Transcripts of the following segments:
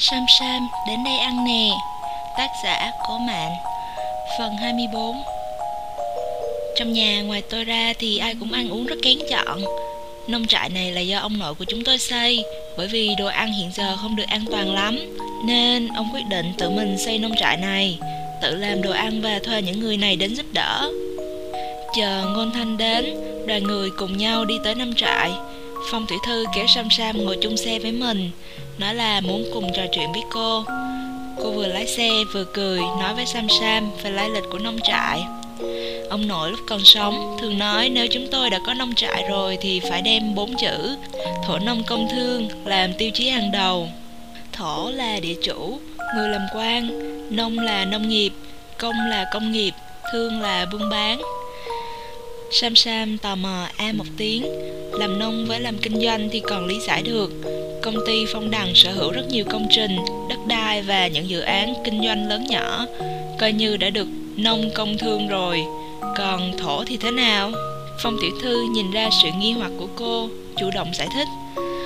Sam Sam đến đây ăn nè. Tác giả Cố Mạn. Phần 24 Trong nhà ngoài tôi ra thì ai cũng ăn uống rất kén chọn. Nông trại này là do ông nội của chúng tôi xây, Bởi vì đồ ăn hiện giờ không được an toàn lắm, Nên ông quyết định tự mình xây nông trại này, Tự làm đồ ăn và thuê những người này đến giúp đỡ. Chờ Ngôn Thanh đến, Đoàn người cùng nhau đi tới nông trại. Phong Thủy Thư kéo Sam Sam ngồi chung xe với mình. Nói là muốn cùng trò chuyện với cô Cô vừa lái xe vừa cười Nói với Sam Sam về lai lịch của nông trại Ông nội lúc còn sống thường nói nếu chúng tôi đã có nông trại rồi thì phải đem bốn chữ thổ nông công thương làm tiêu chí hàng đầu. Thổ là địa chủ, người làm quan, nông là nông nghiệp, công là công nghiệp, thương là buôn bán. Sam Sam tò mò a một tiếng Làm nông với làm kinh doanh thì còn lý giải được Công ty Phong Đằng sở hữu rất nhiều công trình, đất đai và những dự án kinh doanh lớn nhỏ. Coi như đã được nông công thương rồi. Còn thổ thì thế nào? Phong tiểu thư nhìn ra sự nghi hoặc của cô Chủ động giải thích.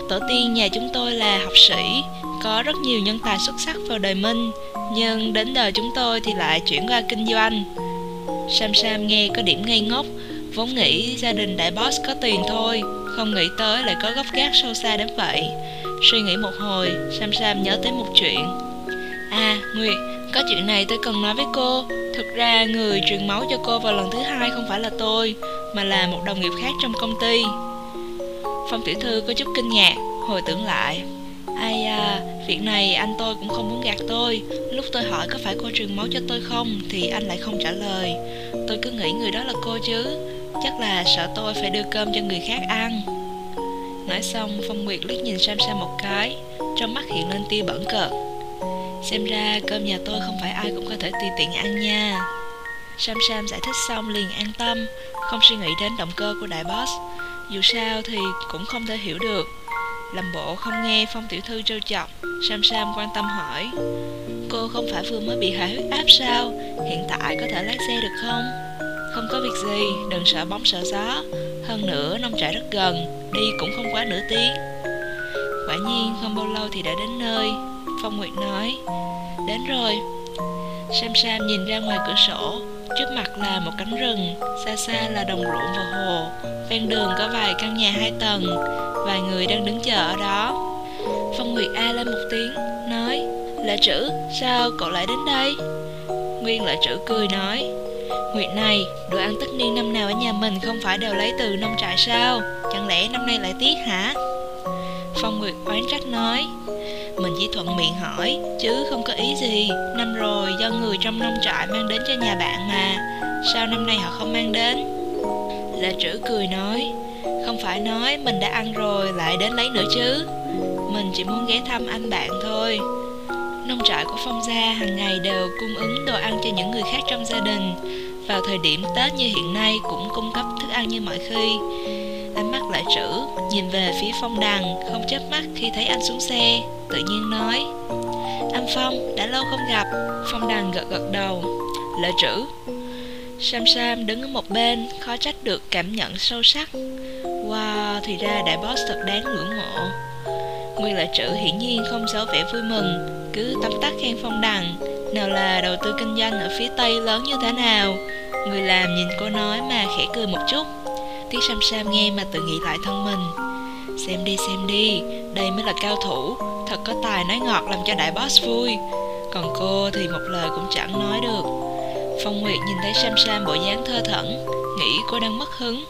Tổ tiên nhà chúng tôi là học sĩ Có rất nhiều nhân tài xuất sắc vào đời Minh Nhưng đến đời chúng tôi thì lại chuyển qua kinh doanh. Sam Sam nghe có điểm ngây ngốc Vốn nghĩ gia đình đại boss có tiền thôi Không nghĩ tới lại có gốc gác sâu xa đến vậy. Suy nghĩ một hồi Sam Sam nhớ tới một chuyện. À Nguyệt Có chuyện này tôi cần nói với cô. Thực ra người truyền máu cho cô vào lần thứ hai Không phải là tôi Mà là một đồng nghiệp khác trong công ty. Phong tiểu thư có chút kinh ngạc Hồi tưởng lại. Ai à, việc này anh tôi cũng không muốn gạt tôi. Lúc tôi hỏi có phải cô truyền máu cho tôi không Thì anh lại không trả lời. Tôi cứ nghĩ người đó là cô chứ. Chắc là sợ tôi phải đưa cơm cho người khác ăn. Nói xong, Phong Nguyệt liếc nhìn Sam Sam một cái, Trong mắt hiện lên tia bẩn cợt. Xem ra cơm nhà tôi không phải ai cũng có thể tùy tiện ăn nha. Sam Sam giải thích xong liền an tâm, Không suy nghĩ đến động cơ của đại boss. Dù sao thì cũng không thể hiểu được. Làm bộ không nghe Phong Tiểu Thư trêu chọc, Sam Sam quan tâm hỏi, Cô không phải vừa mới bị hạ huyết áp sao? Hiện tại có thể lái xe được không? Không có việc gì, Đừng sợ bóng sợ gió. Hơn nữa, nông trại rất gần, Đi cũng không quá nửa tiếng. Quả nhiên, không bao lâu thì đã đến nơi, Phong Nguyệt nói. Đến rồi. Sam Sam nhìn ra ngoài cửa sổ, Trước mặt là một cánh rừng, Xa xa là đồng ruộng và hồ, Ven đường có vài căn nhà hai tầng, Vài người đang đứng chờ ở đó. Phong Nguyệt A lên một tiếng, Nói Lệ trữ, sao cậu lại đến đây? Nguyên lệ trữ cười nói Nguyệt này, đồ ăn tất niên năm nào ở nhà mình Không phải đều lấy từ nông trại sao? Chẳng lẽ năm nay lại tiếc hả? Phong Nguyệt oán trách nói. Mình chỉ thuận miệng hỏi, Chứ không có ý gì. Năm rồi, do người trong nông trại mang đến cho nhà bạn mà. Sao năm nay họ không mang đến? Lệ trữ cười nói, Không phải nói mình đã ăn rồi, lại đến lấy nữa chứ. Mình chỉ muốn ghé thăm anh bạn thôi. Nông trại của Phong Gia hàng ngày đều cung ứng đồ ăn cho những người khác trong gia đình. Vào thời điểm Tết như hiện nay cũng cung cấp thức ăn như mọi khi. Ánh mắt lại trữ, Nhìn về phía Phong Đằng, Không chớp mắt khi thấy anh xuống xe, Tự nhiên nói, Anh Phong, đã lâu không gặp. Phong Đằng gật gật đầu. Lại trữ, Sam Sam đứng ở một bên, Khó trách được cảm nhận sâu sắc. Wow, thì ra đại boss thật đáng ngưỡng mộ. Nguyên lại trữ hiển nhiên không giấu vẻ vui mừng, Cứ tấm tắc khen Phong Đằng. Nào là đầu tư kinh doanh ở phía Tây lớn như thế nào? Người làm nhìn cô nói mà khẽ cười một chút. Tiết Sam Sam nghe mà tự nghĩ lại thân mình. Xem đi xem đi, Đây mới là cao thủ. Thật có tài nói ngọt làm cho đại boss vui. Còn cô thì một lời cũng chẳng nói được. Phong Nguyệt nhìn thấy Sam Sam bộ dáng thơ thẩn, Nghĩ cô đang mất hứng.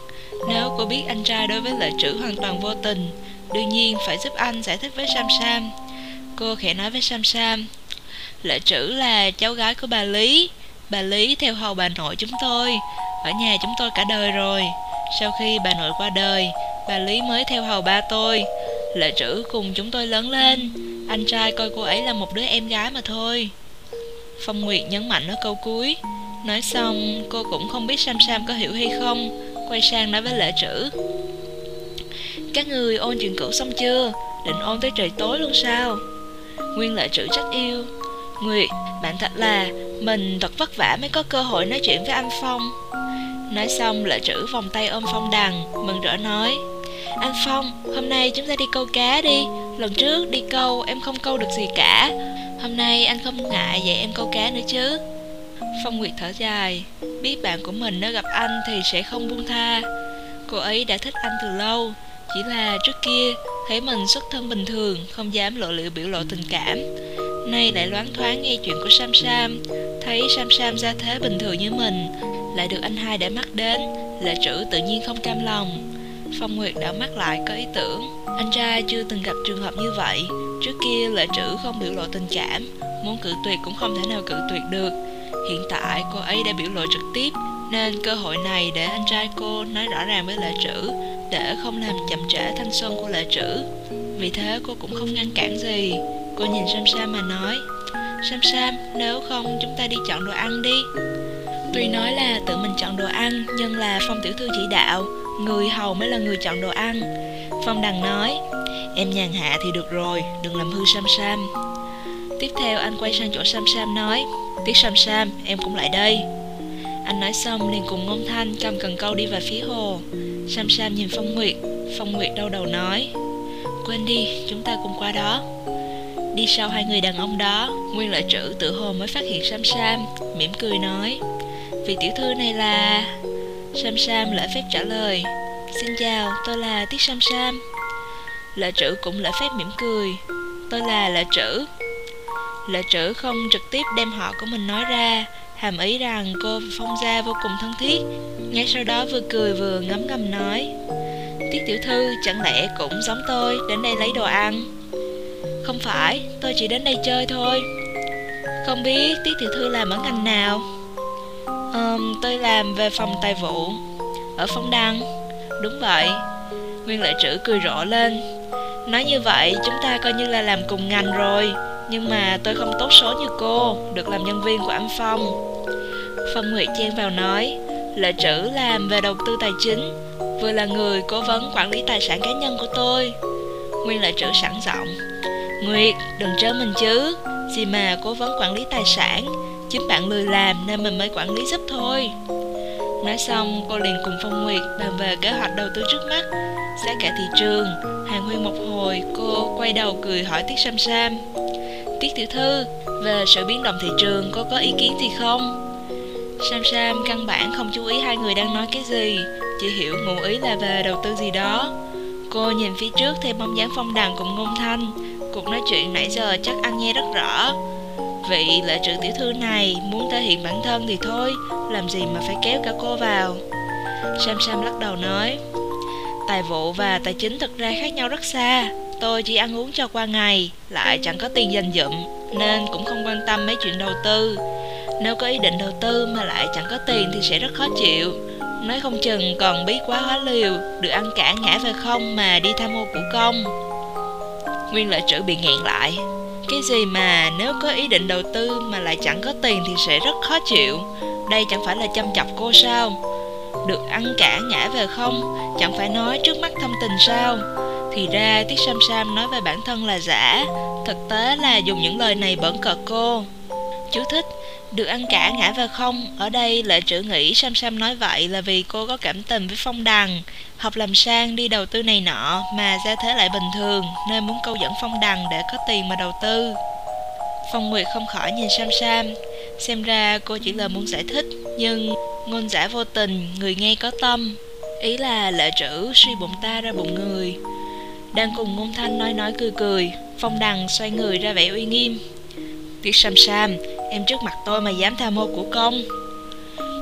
Nếu cô biết anh trai đối với lợi trữ hoàn toàn vô tình, Đương nhiên phải giúp anh giải thích với Sam Sam. Cô khẽ nói với Sam Sam Lệ trữ là cháu gái của bà Lý. Bà Lý theo hầu bà nội chúng tôi. Ở nhà chúng tôi cả đời rồi. Sau khi bà nội qua đời, Bà Lý mới theo hầu ba tôi. Lệ trữ cùng chúng tôi lớn lên. Anh trai coi cô ấy là một đứa em gái mà thôi. Phong Nguyệt nhấn mạnh ở câu cuối. Nói xong, cô cũng không biết Sam Sam có hiểu hay không. Quay sang nói với lệ trữ. Các người ôn chuyện cũ xong chưa? Định ôn tới trời tối luôn sao? Nguyên lệ trữ trách yêu. Nguyệt, bạn thật là Mình thật vất vả mới có cơ hội nói chuyện với anh Phong. Nói xong lệ trữ vòng tay ôm Phong đằng Mừng rỡ nói Anh Phong, hôm nay chúng ta đi câu cá đi. Lần trước đi câu em không câu được gì cả. Hôm nay anh không ngại dạy em câu cá nữa chứ. Phong Nguyệt thở dài Biết bạn của mình nếu gặp anh thì sẽ không buông tha. Cô ấy đã thích anh từ lâu Chỉ là trước kia Thấy mình xuất thân bình thường Không dám lộ liễu biểu lộ tình cảm. Nay lại loáng thoáng nghe chuyện của Sam Sam. Thấy Sam Sam ra thế bình thường như mình, Lại được anh hai để mắt đến Lệ trữ tự nhiên không cam lòng. Phong Nguyệt đã mắt lại có ý tưởng. Anh trai chưa từng gặp trường hợp như vậy. Trước kia lệ trữ không biểu lộ tình cảm Muốn cự tuyệt cũng không thể nào cự tuyệt được. Hiện tại cô ấy đã biểu lộ trực tiếp, Nên cơ hội này để anh trai cô nói rõ ràng với lệ trữ, Để không làm chậm trễ thanh xuân của lệ trữ. Vì thế cô cũng không ngăn cản gì. Cô nhìn Sam Sam mà nói Sam Sam, nếu không chúng ta đi chọn đồ ăn đi. Tuy nói là tự mình chọn đồ ăn Nhưng là Phong Tiểu Thư chỉ đạo Người hầu mới là người chọn đồ ăn. Phong Đằng nói Em nhàn hạ thì được rồi Đừng làm hư Sam Sam. Tiếp theo anh quay sang chỗ Sam Sam nói Tiết Sam Sam em cũng lại đây. Anh nói xong liền cùng ngôn thanh cầm cần câu đi về phía hồ. Sam Sam nhìn Phong Nguyệt Phong Nguyệt đau đầu nói Quên đi chúng ta cùng qua đó. Đi sau hai người đàn ông đó Nguyên lợi trữ tự hồ mới phát hiện Sam Sam mỉm cười nói Vị tiểu thư này là... Sam Sam lễ phép trả lời Xin chào, tôi là Tiết Sam Sam. Lệ trữ cũng lễ phép mỉm cười Tôi là lệ trữ. Lệ trữ không trực tiếp đem họ của mình nói ra Hàm ý rằng cô và Phong Gia vô cùng thân thiết Ngay sau đó vừa cười vừa ngấm ngầm nói Tiết tiểu thư chẳng lẽ cũng giống tôi đến đây lấy đồ ăn? Không phải, tôi chỉ đến đây chơi thôi. Không biết Tiết tiểu thư làm ở ngành nào. Um, Tôi làm về phòng tài vụ Ở Phong Đăng. Đúng vậy Nguyên lệ trữ cười rộ lên. Nói như vậy chúng ta coi như là làm cùng ngành rồi. Nhưng mà tôi không tốt số như cô Được làm nhân viên của anh Phong. Phong Nguyệt chen vào nói Lệ trữ làm về đầu tư tài chính Vừa là người cố vấn quản lý tài sản cá nhân của tôi. Nguyên lệ trữ sẵn giọng. Nguyệt, đừng trớ mình chứ. Gì mà cố vấn quản lý tài sản, Chính bạn lười làm nên mình mới quản lý giúp thôi. Nói xong, cô liền cùng Phong Nguyệt bàn về kế hoạch đầu tư trước mắt Giá cả thị trường. Hàng Huyên một hồi, cô quay đầu cười hỏi Tiết Sam Sam. Tiết tiểu thư, Về sự biến động thị trường cô có ý kiến gì không? Sam Sam căn bản không chú ý hai người đang nói cái gì, Chỉ hiểu ngụ ý là về đầu tư gì đó. Cô nhìn phía trước thêm bóng dáng phong đằng cùng ngôn thanh Cuộc nói chuyện nãy giờ chắc anh nghe rất rõ. Vị lệ trưởng tiểu thư này muốn thể hiện bản thân thì thôi, Làm gì mà phải kéo cả cô vào. Sam Sam lắc đầu nói, Tài vụ và tài chính thực ra khác nhau rất xa. Tôi chỉ ăn uống cho qua ngày, Lại chẳng có tiền dành dụm, Nên cũng không quan tâm mấy chuyện đầu tư. Nếu có ý định đầu tư mà lại chẳng có tiền thì sẽ rất khó chịu. Nói không chừng còn bí quá hóa liều, Được ăn cả ngã về không mà đi tham ô của công. Nguyên lợi trữ bị nghẹn lại. Cái gì mà nếu có ý định đầu tư mà lại chẳng có tiền thì sẽ rất khó chịu. Đây chẳng phải là chăm chọc cô sao? Được ăn cả ngã về không? Chẳng phải nói trước mắt thâm tình sao? Thì ra Tiết Sam Sam nói về bản thân là giả. Thực tế là dùng những lời này bẩn cợt cô. Chú thích được ăn cả ngã về không. Ở đây, lệ trữ nghĩ Sam Sam nói vậy là vì cô có cảm tình với Phong Đằng. Học làm sang, đi đầu tư này nọ, Mà ra thế lại bình thường Nên muốn câu dẫn Phong Đằng để có tiền mà đầu tư. Phong Nguyệt không khỏi nhìn Sam Sam. Xem ra cô chỉ là muốn giải thích, Nhưng ngôn giả vô tình, Người nghe có tâm. Ý là lệ trữ suy bụng ta ra bụng người. Đang cùng ngôn thanh nói nói cười cười, Phong Đằng xoay người ra vẻ uy nghiêm. Tiết Sam Sam Em trước mặt tôi mà dám tham mô của công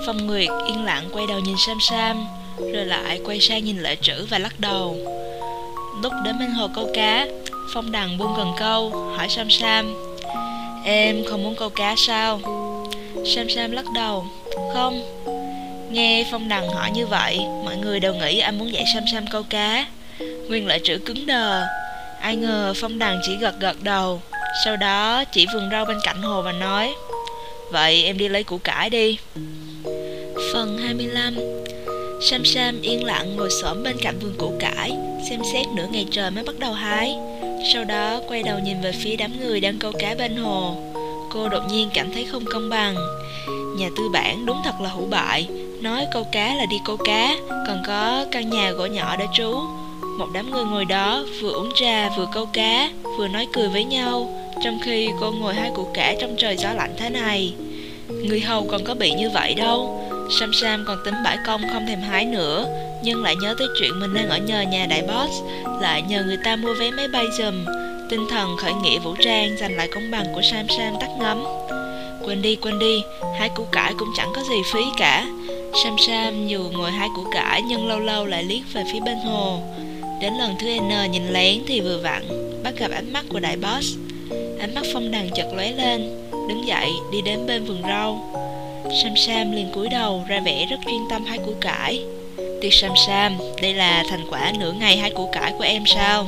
Phong Nguyệt yên lặng quay đầu nhìn Sam Sam, Rồi lại quay sang nhìn Lệ Trữ và lắc đầu. Lúc đến bên hồ câu cá, Phong Đằng buông gần câu, Hỏi Sam Sam, Em không muốn câu cá sao? Sam Sam lắc đầu, Không. Nghe Phong Đằng hỏi như vậy, Mọi người đều nghĩ anh muốn dạy Sam Sam câu cá. Nguyên Lệ Trữ cứng đờ, Ai ngờ Phong Đằng chỉ gật gật đầu sau đó chỉ vườn rau bên cạnh hồ và nói, Vậy em đi lấy củ cải đi. Phần 25 Sam Sam yên lặng ngồi xổm bên cạnh vườn củ cải, Xem xét nửa ngày trời mới bắt đầu hái. Sau đó, quay đầu nhìn về phía đám người đang câu cá bên hồ. Cô đột nhiên cảm thấy không công bằng. Nhà tư bản đúng thật là hữu bại, Nói câu cá là đi câu cá, Còn có căn nhà gỗ nhỏ để trú. Một đám người ngồi đó vừa uống trà vừa câu cá, Vừa nói cười với nhau. Trong khi cô ngồi hai củ cải trong trời gió lạnh thế này. Người hầu còn có bị như vậy đâu. Sam Sam còn tính bãi công không thèm hái nữa, Nhưng lại nhớ tới chuyện mình đang ở nhờ nhà đại boss, Lại nhờ người ta mua vé máy bay giùm. Tinh thần khởi nghĩa vũ trang giành lại công bằng của Sam Sam tắt ngấm. Quên đi quên đi, Hái củ cải cũng chẳng có gì phí cả. Sam Sam dù ngồi hái củ cải Nhưng lâu lâu lại liếc về phía bên hồ. Đến lần thứ N nhìn lén thì vừa vặn Bắt gặp ánh mắt của đại boss. Ánh mắt phong đằng chợt lóe lên Đứng dậy đi đến bên vườn rau. Sam Sam liền cúi đầu ra vẻ rất chuyên tâm hái củ cải. Tiệc Sam Sam, đây là thành quả nửa ngày hái củ cải của em sao?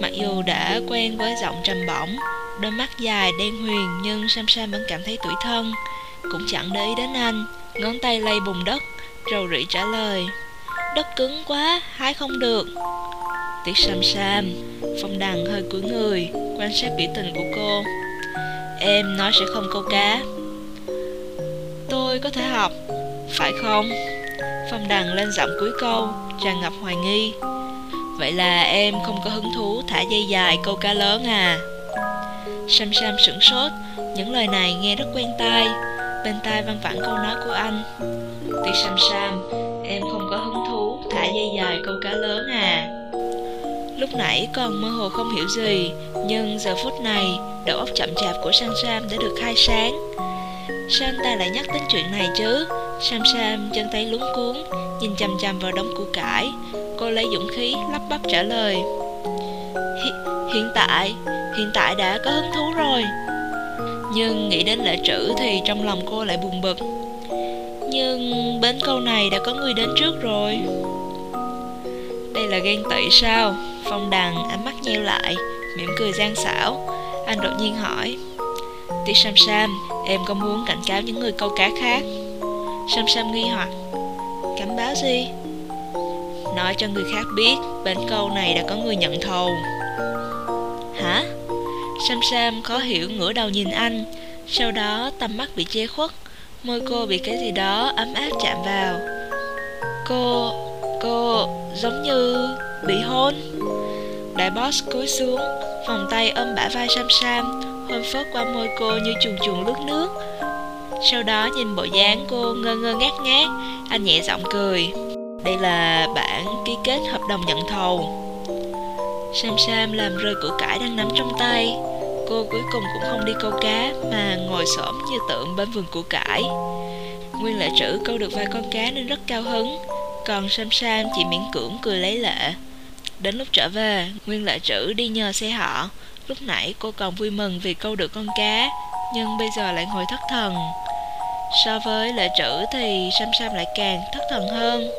Mặc dù đã quen với giọng trầm bổng Đôi mắt dài đen huyền Nhưng Sam Sam vẫn cảm thấy tủi thân. Cũng chẳng để ý đến anh Ngón tay lay bùn đất Rầu rĩ trả lời Đất cứng quá, hái không được. Tiết Sam Sam, Phong đằng hơi cúi người, Quan sát biểu tình của cô. Em nói sẽ không câu cá. Tôi có thể học, Phải không? Phong đằng lên giọng cuối câu, Tràn ngập hoài nghi. Vậy là em không có hứng thú thả dây dài câu cá lớn à? Sam Sam sửng sốt, Những lời này nghe rất quen tai. Bên tai văng vẳng câu nói của anh. Tiết Sam Sam, Em không Lúc nãy còn mơ hồ không hiểu gì, Nhưng giờ phút này, Đầu óc chậm chạp của Sam Sam đã được khai sáng. Sao anh ta lại nhắc đến chuyện này chứ. Sam Sam chân tay lúng cuốn, Nhìn chằm chằm vào đống củ cải. Cô lấy dũng khí lắp bắp trả lời. Hiện tại Hiện tại đã có hứng thú rồi. Nhưng nghĩ đến lễ trữ Thì trong lòng cô lại buồn bực. Nhưng bến câu này đã có người đến trước rồi. Đây là ghen tị sao? Phong đằng ánh mắt nheo lại, Mỉm cười gian xảo. Anh đột nhiên hỏi. Tiết Sam Sam, Em có muốn cảnh cáo những người câu cá khác? Sam Sam nghi hoặc. Cảnh báo gì? Nói cho người khác biết, Bên câu này đã có người nhận thầu. Hả? Sam Sam khó hiểu ngửa đầu nhìn anh. Sau đó, tầm mắt bị che khuất. Môi cô bị cái gì đó ấm áp chạm vào. Cô cô... giống như... bị hôn. Đại boss cúi xuống, Vòng tay ôm bả vai Sam Sam, Hôn phớt qua môi cô như chuồn chuồn lướt nước. Sau đó nhìn bộ dáng cô ngơ ngơ ngát ngát Anh nhẹ giọng cười. Đây là bản ký kết hợp đồng nhận thầu. Sam Sam làm rơi củ cải đang nắm trong tay. Cô cuối cùng cũng không đi câu cá Mà ngồi xổm như tượng bên vườn củ cải. Nguyên lệ trữ câu được vài con cá nên rất cao hứng. Còn Sam Sam chỉ miễn cưỡng cười lấy lệ. Đến lúc trở về, Nguyên lệ trữ đi nhờ xe họ. Lúc nãy cô còn vui mừng vì câu được con cá, Nhưng bây giờ lại ngồi thất thần. So với lệ trữ thì Sam Sam lại càng thất thần hơn.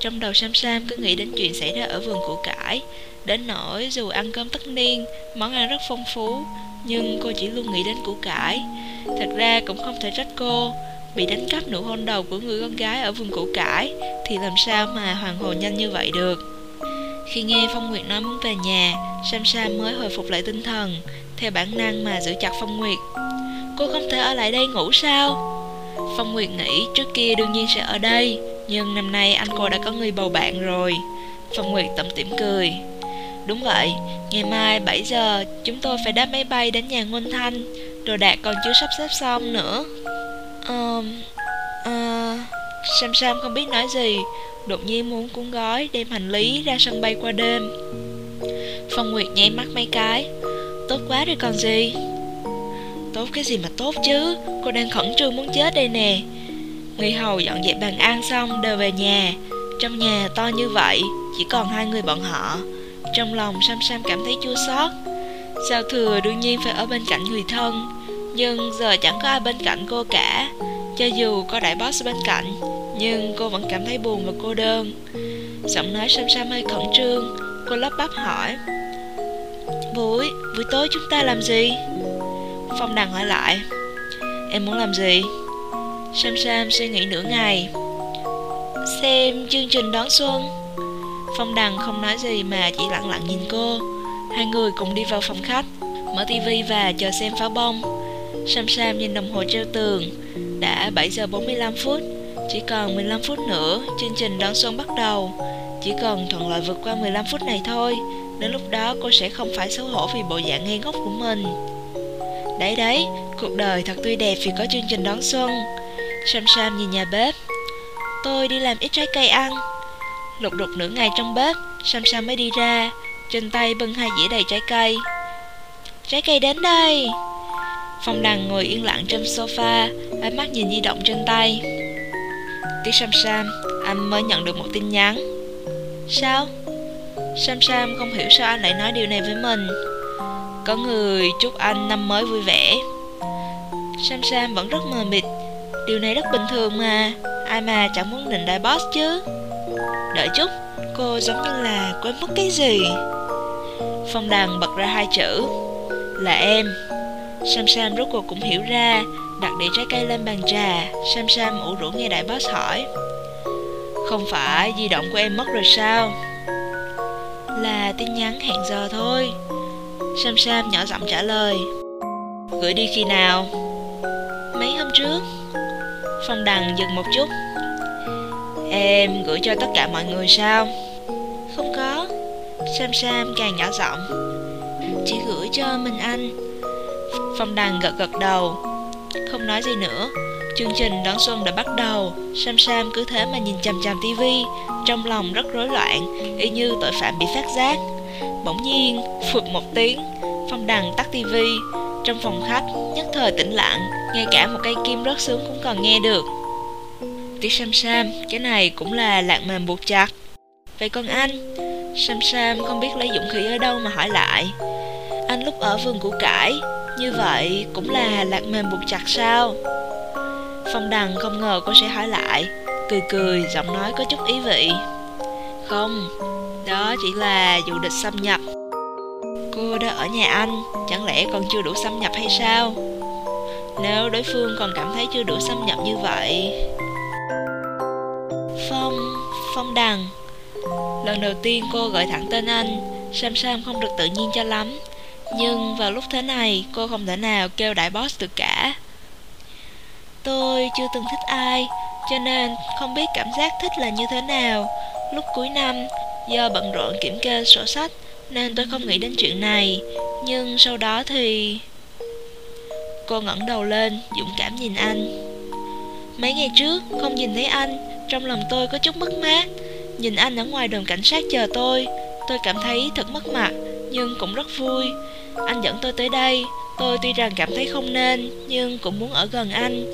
Trong đầu Sam Sam cứ nghĩ đến chuyện xảy ra ở vườn củ cải. Đến nỗi dù ăn cơm tất niên, Món ăn rất phong phú, Nhưng cô chỉ luôn nghĩ đến củ cải. Thật ra cũng không thể trách cô. Bị đánh cắp nụ hôn đầu của người con gái ở vườn củ cải Thì làm sao mà hoàn hồn nhanh như vậy được? Khi nghe Phong Nguyệt nói muốn về nhà Sam Sam mới hồi phục lại tinh thần Theo bản năng mà giữ chặt Phong Nguyệt. Cô không thể ở lại đây ngủ sao? Phong Nguyệt nghĩ trước kia đương nhiên sẽ ở đây Nhưng năm nay anh cô đã có người bầu bạn rồi. Phong Nguyệt tẩm tỉm cười. Đúng vậy, ngày mai 7 giờ chúng tôi phải đáp máy bay đến nhà Ngôn Thanh. Đồ đạc còn chưa sắp xếp xong nữa. Ờ... Uh, Sam Sam không biết nói gì. Đột nhiên muốn cuốn gói đem hành lý ra sân bay qua đêm. Phong Nguyệt nháy mắt mấy cái. Tốt quá rồi còn gì? Tốt cái gì mà tốt chứ? Cô đang khẩn trương muốn chết đây nè. Người hầu dọn dẹp bàn ăn xong đều về nhà. Trong nhà to như vậy Chỉ còn hai người bọn họ. Trong lòng Sam Sam cảm thấy chua xót. Sao thừa đương nhiên phải ở bên cạnh người thân Nhưng giờ chẳng có ai bên cạnh cô cả. Cho dù có đại boss bên cạnh Nhưng cô vẫn cảm thấy buồn và cô đơn. Giọng nói Sam Sam hơi khẩn trương Cô lắp bắp hỏi. Buổi, buổi tối chúng ta làm gì? Phong Đằng hỏi lại. Em muốn làm gì? Sam Sam suy nghĩ nửa ngày. Xem chương trình đón xuân. Phong Đằng không nói gì mà chỉ lặng lặng nhìn cô. Hai người cùng đi vào phòng khách Mở tivi và chờ xem pháo bông. Sam Sam nhìn đồng hồ treo tường. Đã 7 giờ 45 phút Chỉ còn 15 phút nữa Chương trình đón xuân bắt đầu. Chỉ cần thuận lợi vượt qua 15 phút này thôi Đến lúc đó cô sẽ không phải xấu hổ vì bộ dạng ngây ngốc của mình. Đấy đấy, cuộc đời thật tươi đẹp vì có chương trình đón xuân. Sam Sam nhìn nhà bếp. Tôi đi làm ít trái cây ăn. Lục đục nửa ngày trong bếp Sam Sam mới đi ra Trên tay bưng hai dĩa đầy trái cây. Trái cây đến đây! Phong Đằng ngồi yên lặng trên sofa, Ánh mắt nhìn di động trên tay. Tiếc Sam Sam, Anh mới nhận được một tin nhắn. Sao? Sam Sam không hiểu sao anh lại nói điều này với mình. Có người chúc anh năm mới vui vẻ. Sam Sam vẫn rất mờ mịt. Điều này rất bình thường mà. Ai mà chẳng muốn định đại boss chứ? Đợi chút, Cô giống như là quên mất cái gì. Phong đằng bật ra hai chữ. Là em. Sam Sam rốt cuộc cũng hiểu ra, Đặt đĩa trái cây lên bàn trà. Sam Sam ủ rũ nghe đại boss hỏi. Không phải, di động của em mất rồi sao? Là tin nhắn hẹn giờ thôi. Sam Sam nhỏ giọng trả lời. Gửi đi khi nào? Mấy hôm trước. Phong Đằng dừng một chút. Em gửi cho tất cả mọi người sao? Không có. Sam Sam càng nhỏ giọng. Chỉ gửi cho mình anh. Phong Đằng gật gật đầu. Không nói gì nữa. Chương trình đón xuân đã bắt đầu. Sam Sam cứ thế mà nhìn chằm chằm tivi Trong lòng rất rối loạn Y như tội phạm bị phát giác. Bỗng nhiên, phụt một tiếng Phong Đằng tắt tivi Trong phòng khách, nhất thời tĩnh lặng Ngay cả một cây kim rớt xuống cũng còn nghe được. Tiếc Sam Sam, cái này cũng là lạc mềm buộc chặt. Vậy còn anh? Sam Sam không biết lấy dũng khí ở đâu mà hỏi lại. Anh lúc ở vườn củ cải như vậy cũng là lạc mềm buộc chặt sao? Phong Đằng không ngờ cô sẽ hỏi lại Cười cười, giọng nói có chút ý vị. Không, đó chỉ là vụ địch xâm nhập. Cô đã ở nhà anh Chẳng lẽ còn chưa đủ xâm nhập hay sao? Nếu đối phương còn cảm thấy chưa đủ xâm nhập như vậy. Phong, Phong Đằng Lần đầu tiên cô gọi thẳng tên anh Sam Sam không được tự nhiên cho lắm. Nhưng vào lúc thế này, Cô không thể nào kêu đại boss được cả. Tôi chưa từng thích ai, Cho nên không biết cảm giác thích là như thế nào. Lúc cuối năm, Do bận rộn kiểm kê sổ sách, Nên tôi không nghĩ đến chuyện này. Nhưng sau đó thì Cô ngẩng đầu lên, Dũng cảm nhìn anh. Mấy ngày trước, không nhìn thấy anh, Trong lòng tôi có chút mất mát. Nhìn anh ở ngoài đồn cảnh sát chờ tôi Tôi cảm thấy thật mất mặt, Nhưng cũng rất vui. Anh dẫn tôi tới đây. Tôi tuy rằng cảm thấy không nên, Nhưng cũng muốn ở gần anh.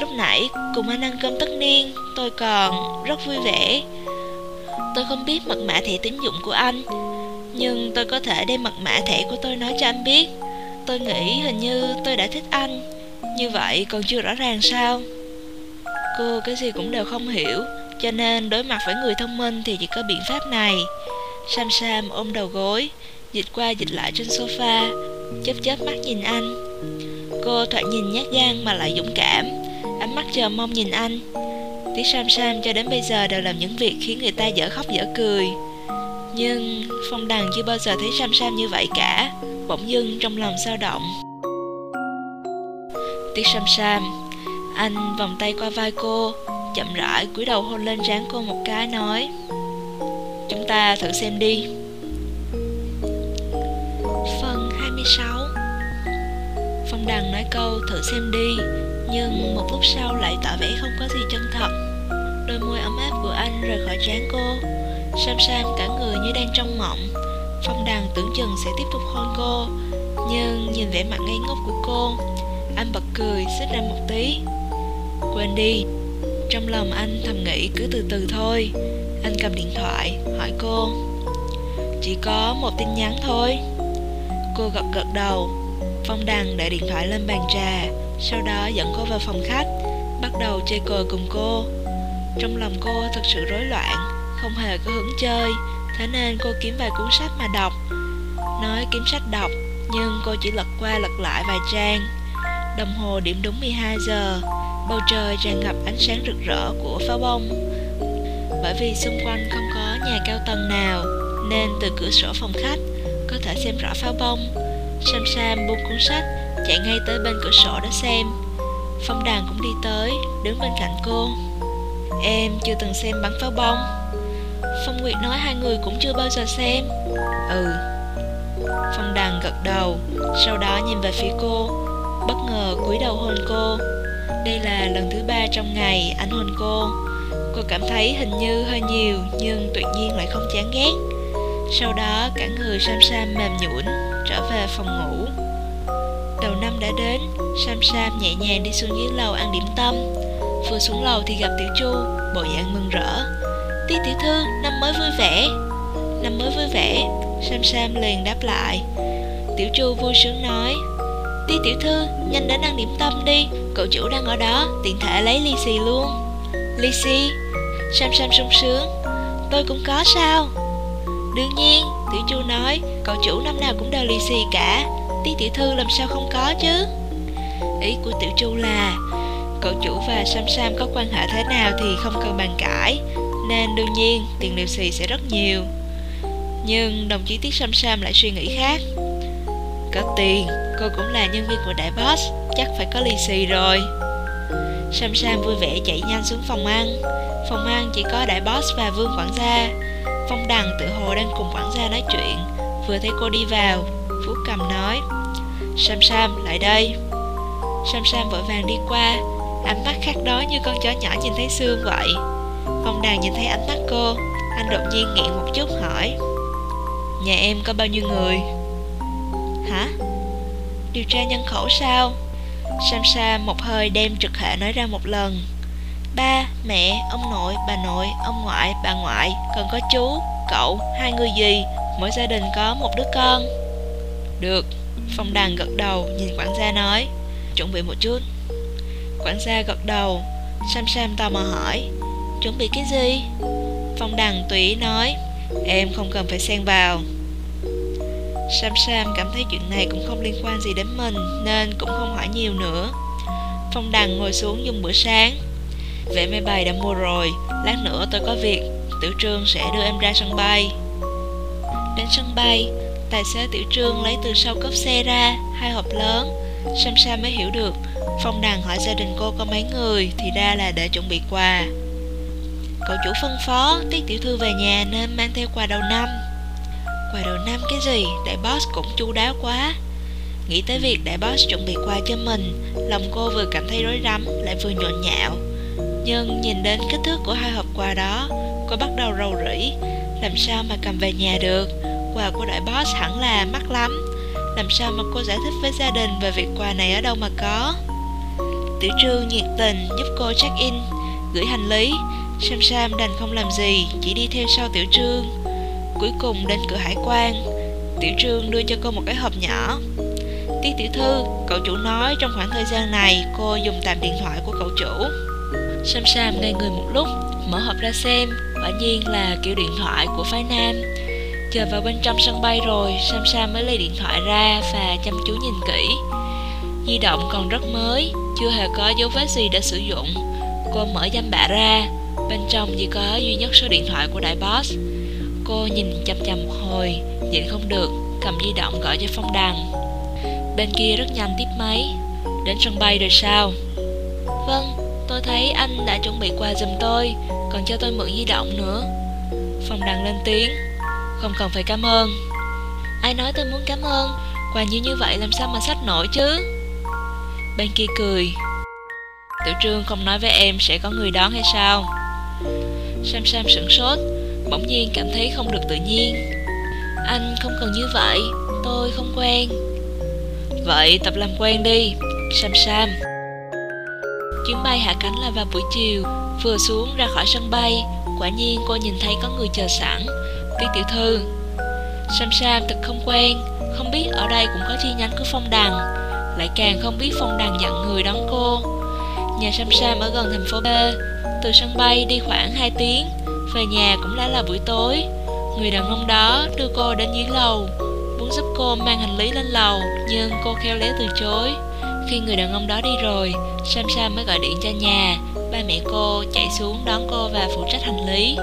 Lúc nãy cùng anh ăn cơm tất niên, Tôi còn rất vui vẻ. Tôi không biết mật mã thẻ tín dụng của anh, Nhưng tôi có thể đem mật mã thẻ của tôi nói cho anh biết. Tôi nghĩ hình như tôi đã thích anh. Như vậy còn chưa rõ ràng sao? Cô cái gì cũng đều không hiểu, Cho nên đối mặt với người thông minh thì chỉ có biện pháp này. Sam Sam ôm đầu gối. Dịch qua dịch lại trên sofa, Chớp chớp mắt nhìn anh. Cô thoạt nhìn nhát gan mà lại dũng cảm, Ánh mắt chờ mong nhìn anh. Tiếng Sam Sam cho đến bây giờ đều làm những việc khiến người ta dở khóc dở cười. Nhưng Phong Đằng chưa bao giờ thấy Sam Sam như vậy cả, Bỗng dưng trong lòng dao động. Tiếng Sam Sam, Anh vòng tay qua vai cô, Chậm rãi cúi đầu hôn lên trán cô một cái, nói, Chúng ta thử xem đi. 26 Phong Đằng nói câu, thử xem đi. Nhưng một lúc sau lại tỏ vẻ không có gì chân thật. Đôi môi ấm áp của anh rời khỏi trán cô. Sam Sam cả người như đang trong mộng. Phong Đằng tưởng chừng sẽ tiếp tục hôn cô, Nhưng nhìn vẻ mặt ngây ngốc của cô, Anh bật cười, xích ra một tí. Quên đi. Trong lòng anh thầm nghĩ cứ từ từ thôi. Anh cầm điện thoại, hỏi cô, Chỉ có một tin nhắn thôi. Cô gật gật đầu. Phong Đằng để điện thoại lên bàn trà, Sau đó dẫn cô vào phòng khách, Bắt đầu chơi cờ cùng cô. Trong lòng cô thật sự rối loạn, Không hề có hứng chơi, Thế nên cô kiếm vài cuốn sách mà đọc. Nói kiếm sách đọc, Nhưng cô chỉ lật qua lật lại vài trang. Đồng hồ điểm đúng 12 giờ, Bầu trời tràn ngập ánh sáng rực rỡ của pháo bông. Bởi vì xung quanh không có nhà cao tầng nào, Nên từ cửa sổ phòng khách có thể xem rõ pháo bông. Sam Sam buông cuốn sách, Chạy ngay tới bên cửa sổ để xem. Phong đàn cũng đi tới, Đứng bên cạnh cô. Em chưa từng xem bắn pháo bông. Phong Nguyệt nói hai người cũng chưa bao giờ xem. Ừ. Phong đàn gật đầu, Sau đó nhìn về phía cô. Bất ngờ cúi đầu hôn cô. Đây là lần thứ ba trong ngày anh hôn cô. Cô cảm thấy hình như hơi nhiều Nhưng tuyệt nhiên lại không chán ghét. Sau đó, cả người Sam Sam mềm nhũn Trở về phòng ngủ. Đầu năm đã đến, Sam Sam nhẹ nhàng đi xuống dưới lầu ăn điểm tâm. Vừa xuống lầu thì gặp Tiểu Chu, Bộ dạng mừng rỡ. Tí tiểu thư, năm mới vui vẻ. Năm mới vui vẻ, Sam Sam liền đáp lại. Tiểu Chu vui sướng nói Tí tiểu thư, nhanh đến ăn điểm tâm đi, Cậu chủ đang ở đó, Tiện thể lấy ly xì luôn. Ly xì? Sam Sam sung sướng, Tôi cũng có sao. Đương nhiên Tiểu Chu nói Cậu chủ năm nào cũng đều lì xì cả. Tí tiểu thư làm sao không có chứ? Ý của Tiểu Chu là Cậu chủ và Sam Sam có quan hệ thế nào thì không cần bàn cãi Nên đương nhiên tiền lì xì sẽ rất nhiều. Nhưng đồng chí Tiết Sam Sam lại suy nghĩ khác. Có tiền, cô cũng là nhân viên của đại boss Chắc phải có lì xì rồi. Sam Sam vui vẻ chạy nhanh xuống phòng ăn. Phòng ăn chỉ có đại boss và vương quản gia. Phong Đằng tự hồ đang cùng quản gia nói chuyện. Vừa thấy cô đi vào, Phú cầm nói, Sam Sam, lại đây. Sam Sam vội vàng đi qua, Ánh mắt khác đó như con chó nhỏ nhìn thấy xương vậy. Phong đàn nhìn thấy ánh mắt cô, Anh đột nhiên nghẹn một chút hỏi, Nhà em có bao nhiêu người? Hả? Điều tra nhân khẩu sao? Sam Sam một hơi đem trực hệ nói ra một lần. Ba, mẹ, ông nội, bà nội, ông ngoại, bà ngoại Còn có chú, cậu, hai người gì? Mỗi gia đình có một đứa con. Được. Phong đằng gật đầu nhìn quản gia nói. Chuẩn bị một chút. Quản gia gật đầu Sam Sam tò mò hỏi. Chuẩn bị cái gì? Phong đằng tùy ý nói. Em không cần phải xen vào. Sam Sam cảm thấy chuyện này cũng không liên quan gì đến mình Nên cũng không hỏi nhiều nữa. Phong đằng ngồi xuống dùng bữa sáng. Vé máy bay đã mua rồi. Lát nữa tôi có việc. Tiểu Trương sẽ đưa em ra sân bay. Đến sân bay, Tài xế Tiểu Trương lấy từ sau cốp xe ra, Hai hộp lớn. Sam Sam mới hiểu được. Phong đằng hỏi gia đình cô có mấy người, Thì ra là để chuẩn bị quà. Cậu chủ phân phó, Tiết tiểu thư về nhà nên mang theo quà đầu năm. Quà đầu năm cái gì? Đại boss cũng chu đáo quá. Nghĩ tới việc đại boss chuẩn bị quà cho mình, Lòng cô vừa cảm thấy rối rắm, Lại vừa nhộn nhạo. Nhưng nhìn đến kích thước của hai hộp quà đó, Cô bắt đầu rầu rĩ. Làm sao mà cầm về nhà được? Quà của đại boss hẳn là mắc lắm. Làm sao mà cô giải thích với gia đình Về việc quà này ở đâu mà có? Tiểu trương nhiệt tình giúp cô check in, Gửi hành lý. Sam Sam đành không làm gì, Chỉ đi theo sau Tiểu Trương. Cuối cùng đến cửa hải quan, Tiểu Trương đưa cho cô một cái hộp nhỏ. Tiết tiểu thư, Cậu chủ nói trong khoảng thời gian này Cô dùng tạm điện thoại của cậu chủ. Sam Sam ngây người một lúc, Mở hộp ra xem, Quả nhiên là kiểu điện thoại của phái nam. Chờ vào bên trong sân bay rồi, Sam Sam mới lấy điện thoại ra Và chăm chú nhìn kỹ. Di động còn rất mới, Chưa hề có dấu vết gì đã sử dụng. Cô mở danh bạ ra, Bên trong chỉ có duy nhất số điện thoại của đại boss. Cô nhìn chăm chăm một hồi, Nhịn không được, Cầm di động gọi cho Phong Đằng. Bên kia rất nhanh tiếp máy, Đến sân bay rồi sao? Vâng. Tôi thấy anh đã chuẩn bị quà giùm tôi, Còn cho tôi mượn di động nữa. Phong Đằng lên tiếng. Không cần phải cảm ơn. Ai nói tôi muốn cảm ơn? Quà nhiều như vậy làm sao mà sách nổi chứ? Bên kia cười. Tiểu Trương không nói với em sẽ có người đón hay sao? Sam Sam sửng sốt, Bỗng nhiên cảm thấy không được tự nhiên. Anh không cần như vậy, Tôi không quen. Vậy tập làm quen đi, Sam Sam. Chuyến bay hạ cánh là vào buổi chiều, Vừa xuống ra khỏi sân bay. Quả nhiên cô nhìn thấy có người chờ sẵn. Tiết tiểu thư, Sam Sam thật không quen. Không biết ở đây cũng có chi nhánh của Phong Đằng. Lại càng không biết Phong Đằng nhận người đón cô. Nhà Sam Sam ở gần thành phố B. Từ sân bay đi khoảng 2 tiếng, Về nhà cũng đã là buổi tối. Người đàn ông đó đưa cô đến dưới lầu, Muốn giúp cô mang hành lý lên lầu, Nhưng cô khéo léo từ chối. Khi người đàn ông đó đi rồi, Sam Sam mới gọi điện cho nhà. Ba mẹ cô chạy xuống đón cô và phụ trách hành lý.